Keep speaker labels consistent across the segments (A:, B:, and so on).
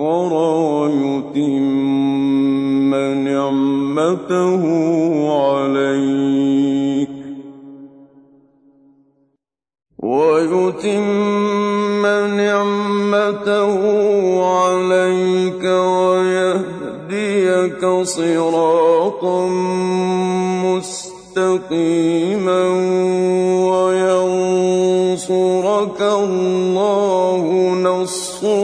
A: ويتم نعمته عليك. ويتم نعمته عليك ويهديك صراطا مستقيما وينصرك الله نصرا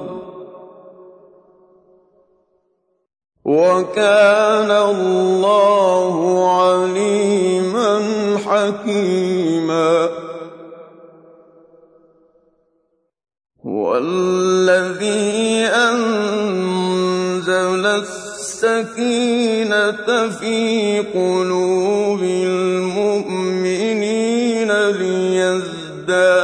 A: وكان الله عليما حكيما. هو الذي أنزل السكينة في قلوب المؤمنين ليزدادوا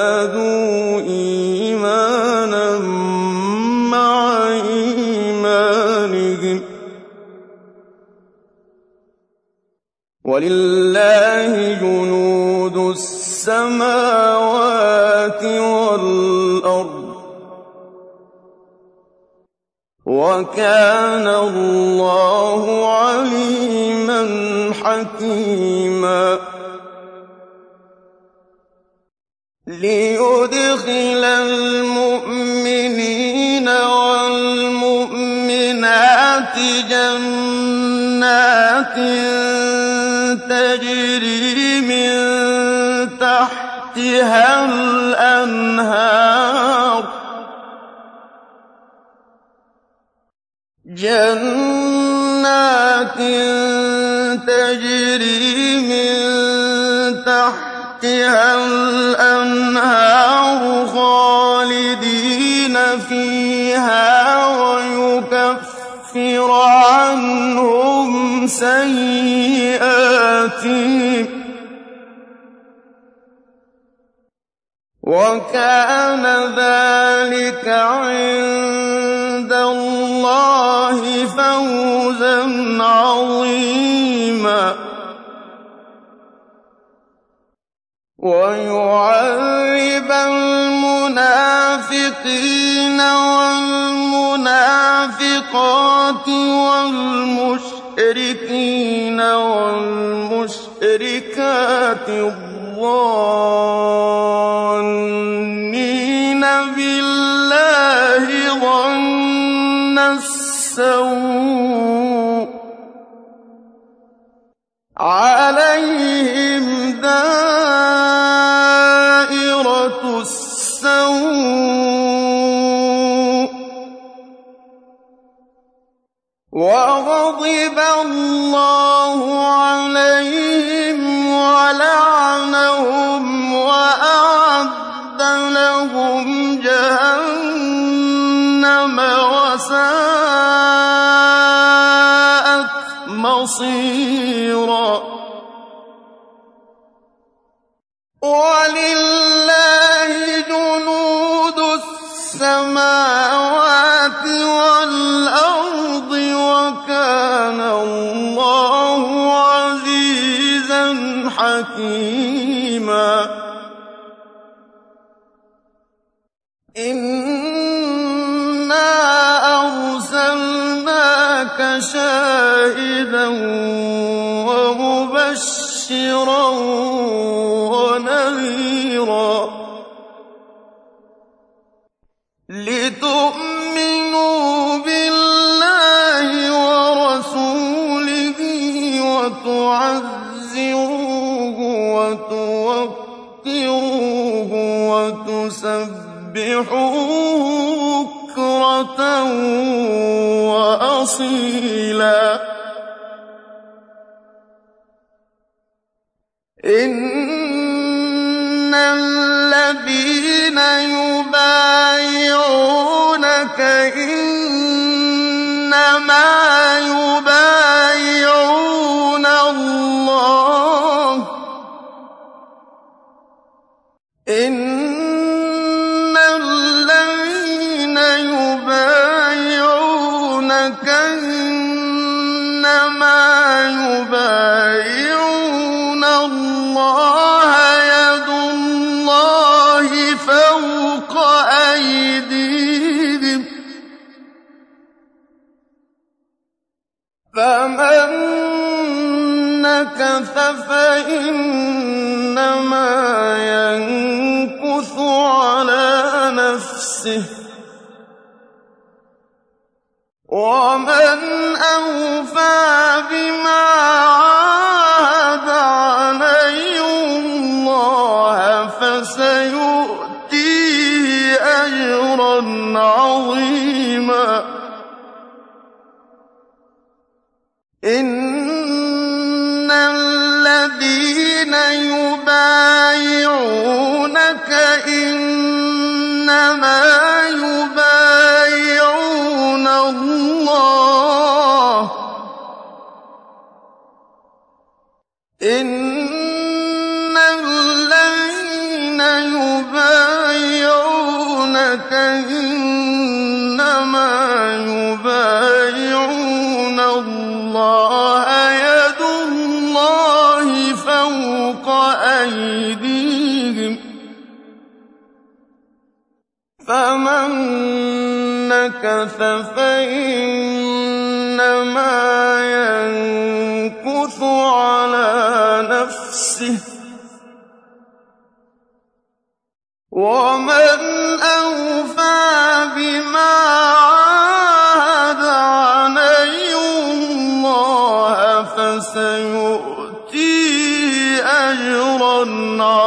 A: ولله جنود السماوات والأرض وكان الله عليما حكيما ليدخل المؤمنين والمؤمنات جنات تجري من تحتها الأنهار. جنات تجري من تحتها الأنهار خالدين فيها ويكفر عنهم وكان ذلك عند الله فوزا عظيما ويعذب المنافقين والمنافقات والمشركين والمشركات الظانين حكيما إنا أرسلناك شاهدا وتسبحوه بكرة وأصيلا. إن الذين يبايعونك إنما فوق أيديهم. فمن نكث فإنما ينكث على نفسه. إنما فمن نكث فإنما ينكث على نفسه. ومن أوفى بما عاهد عليه الله فسيؤتيه أجرا عظيما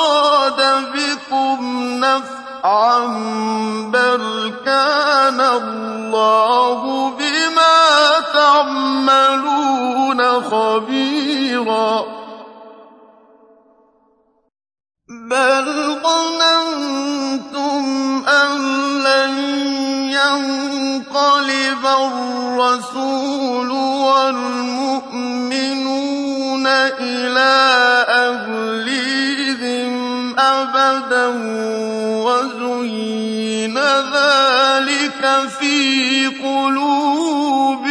A: نفعا بل كان الله بما تعملون خبيرا بل ظننتم أن لن ينقلب الرسول والمؤمنون إلى أهليهم أبدا وزين ذلك في قلوبكم.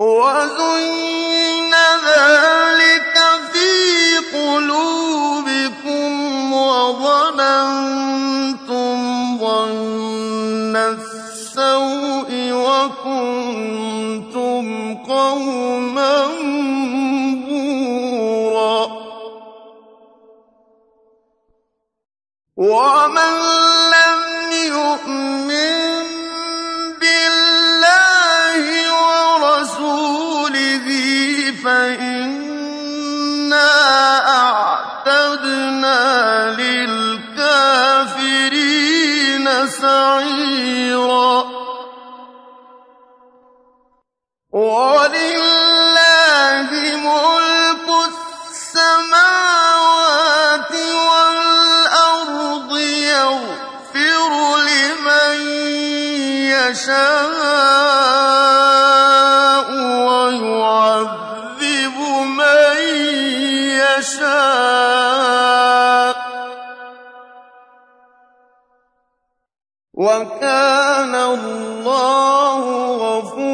A: وزين ذلك في قلوبكم وظننتم ظن السوء وكنتم قوما ومن لم وَكَانَ اللَّهُ غَفُورًا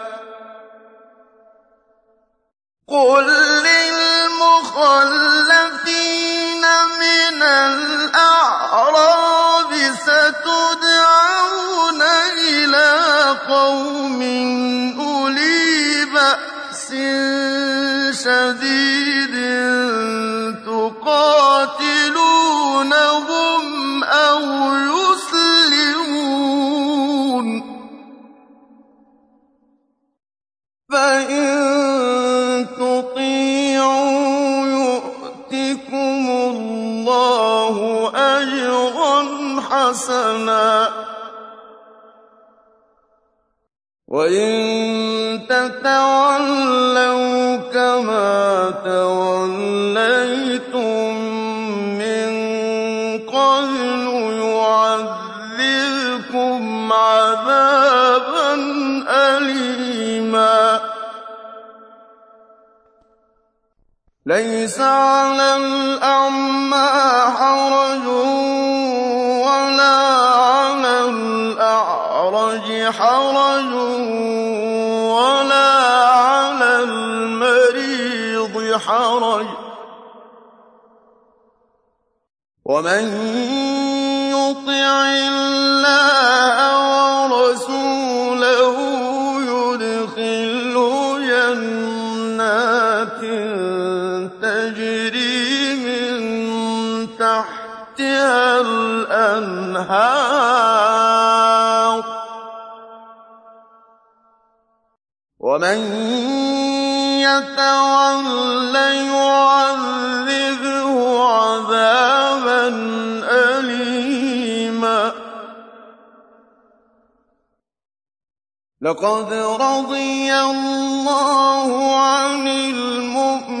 A: قُل لِّلْمُخَلَّفِينَ مِنَ الْأَعْرَابِ سَتُدْعَوْنَ إِلَىٰ قَوْمٍ أُولِي بَأْسٍ شَدِيدٍ لَّيْسَ عَلَى الْأَعْمَىٰ حَرَجٌ وَلَا عَلَى الْأَعْرَجِ حَرَجٌ وَلَا عَلَى الْمَرِيضِ حَرَجٌ ۗ. وَمَن يُطِعِ اللَّهَ الْأَنْهَارُ ۖ. وَمَن يَتَوَلَّ يُعَذِّبْهُ عَذَابًا أَلِيمًا. لَّقَدْ رَضِيَ اللَّهُ عَنِ الْمُؤْمِنِينَ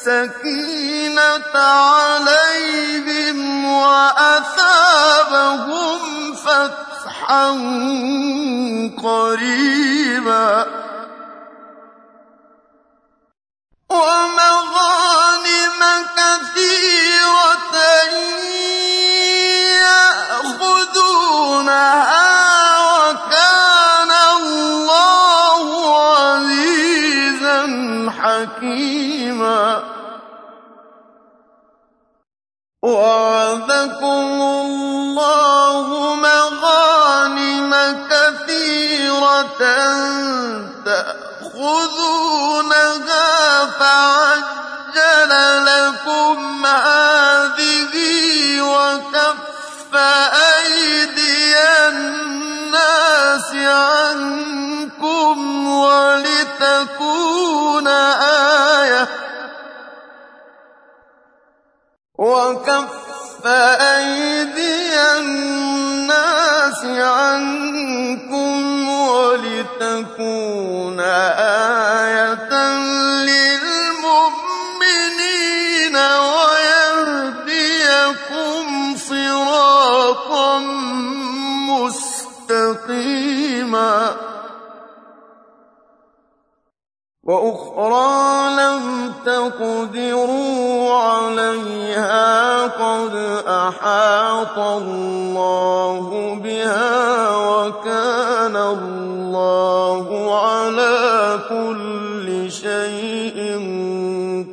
A: السَّكِينَةَ عَلَيْهِمْ وَأَثَابَهُمْ فَتْحًا قَرِيبًا. وَمَغَانِمَ كَثِيرَةً وَعَدَكُمُ اللَّهُ مَغَانِمَ كَثِيرَةً تَأْخُذُونَهَا وَلِتَكُونَ آيَةً وَأُخْرَىٰ لَمْ تَقْدِرُوا عَلَيْهَا قَدْ أَحَاطَ اللَّهُ بِهَا ۚ وَكَانَ اللَّهُ عَلَىٰ كُلِّ شَيْءٍ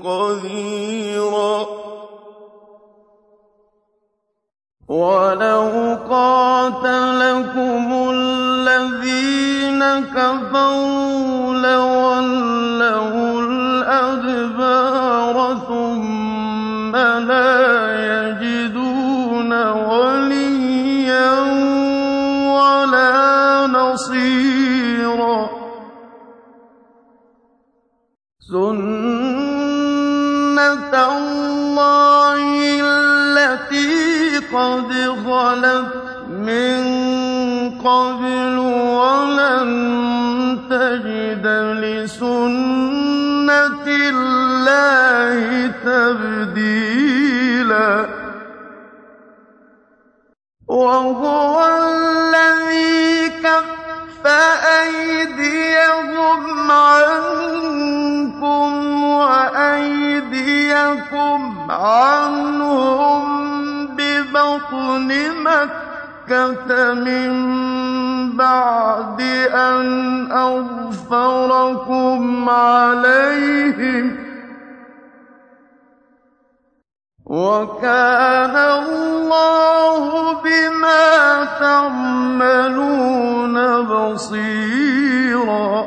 A: قَدِيرًا. وَلَوْ قَاتَلَكُمُ الَّذِينَ كَفَرُوا سُنَّةَ اللَّهِ الَّتِي قَدْ خَلَتْ مِن قَبْلُ ۖ وَلَن تَجِدَ لِسُنَّةِ اللَّهِ تَبْدِيلًا وَهُوَ الَّذِي كَفَّ أَيْدِيَهُمْ عَنكُمْ وَأَيْدِيَكُمْ عَنْهُم بِبَطْنِ مَكَّةَ مِن بَعْدِ أَنْ أَظْفَرَكُمْ عَلَيْهِمْ ۚ وَكَانَ اللَّهُ بِمَا تَعْمَلُونَ بَصِيرًا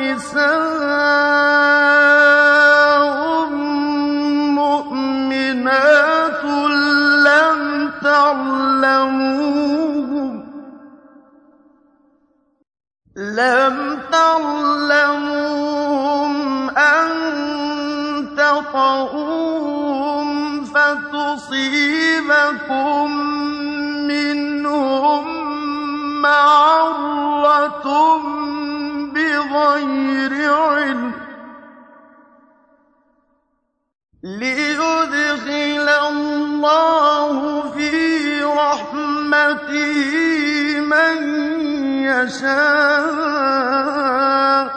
A: وَنِسَاءٌ لِّيُدْخِلَ اللَّهُ فِي رَحْمَتِهِ مَن يَشَاءُ ۚ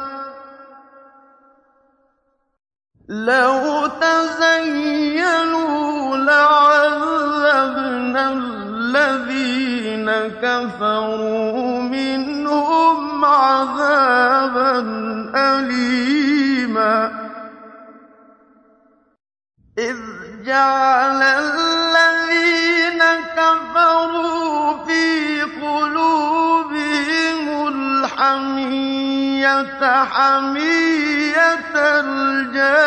A: لَوْ تَزَيَّلُوا لَعَذَّبْنَا الَّذِينَ كَفَرُوا مِنْهُمْ عَذَابًا أَلِيمًا جَعَلَ الَّذِينَ كَفَرُوا فِي قُلُوبِهِمُ الْحَمِيَّةَ حَمِيَّةَ الْجَاهِلِيَّةِ.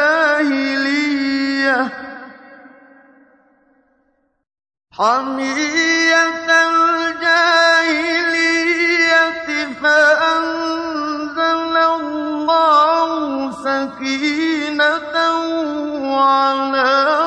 A: فَأَنزَلَ اللَّهُ سَكِينَتَهُ عَلَىٰ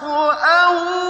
A: 我爱无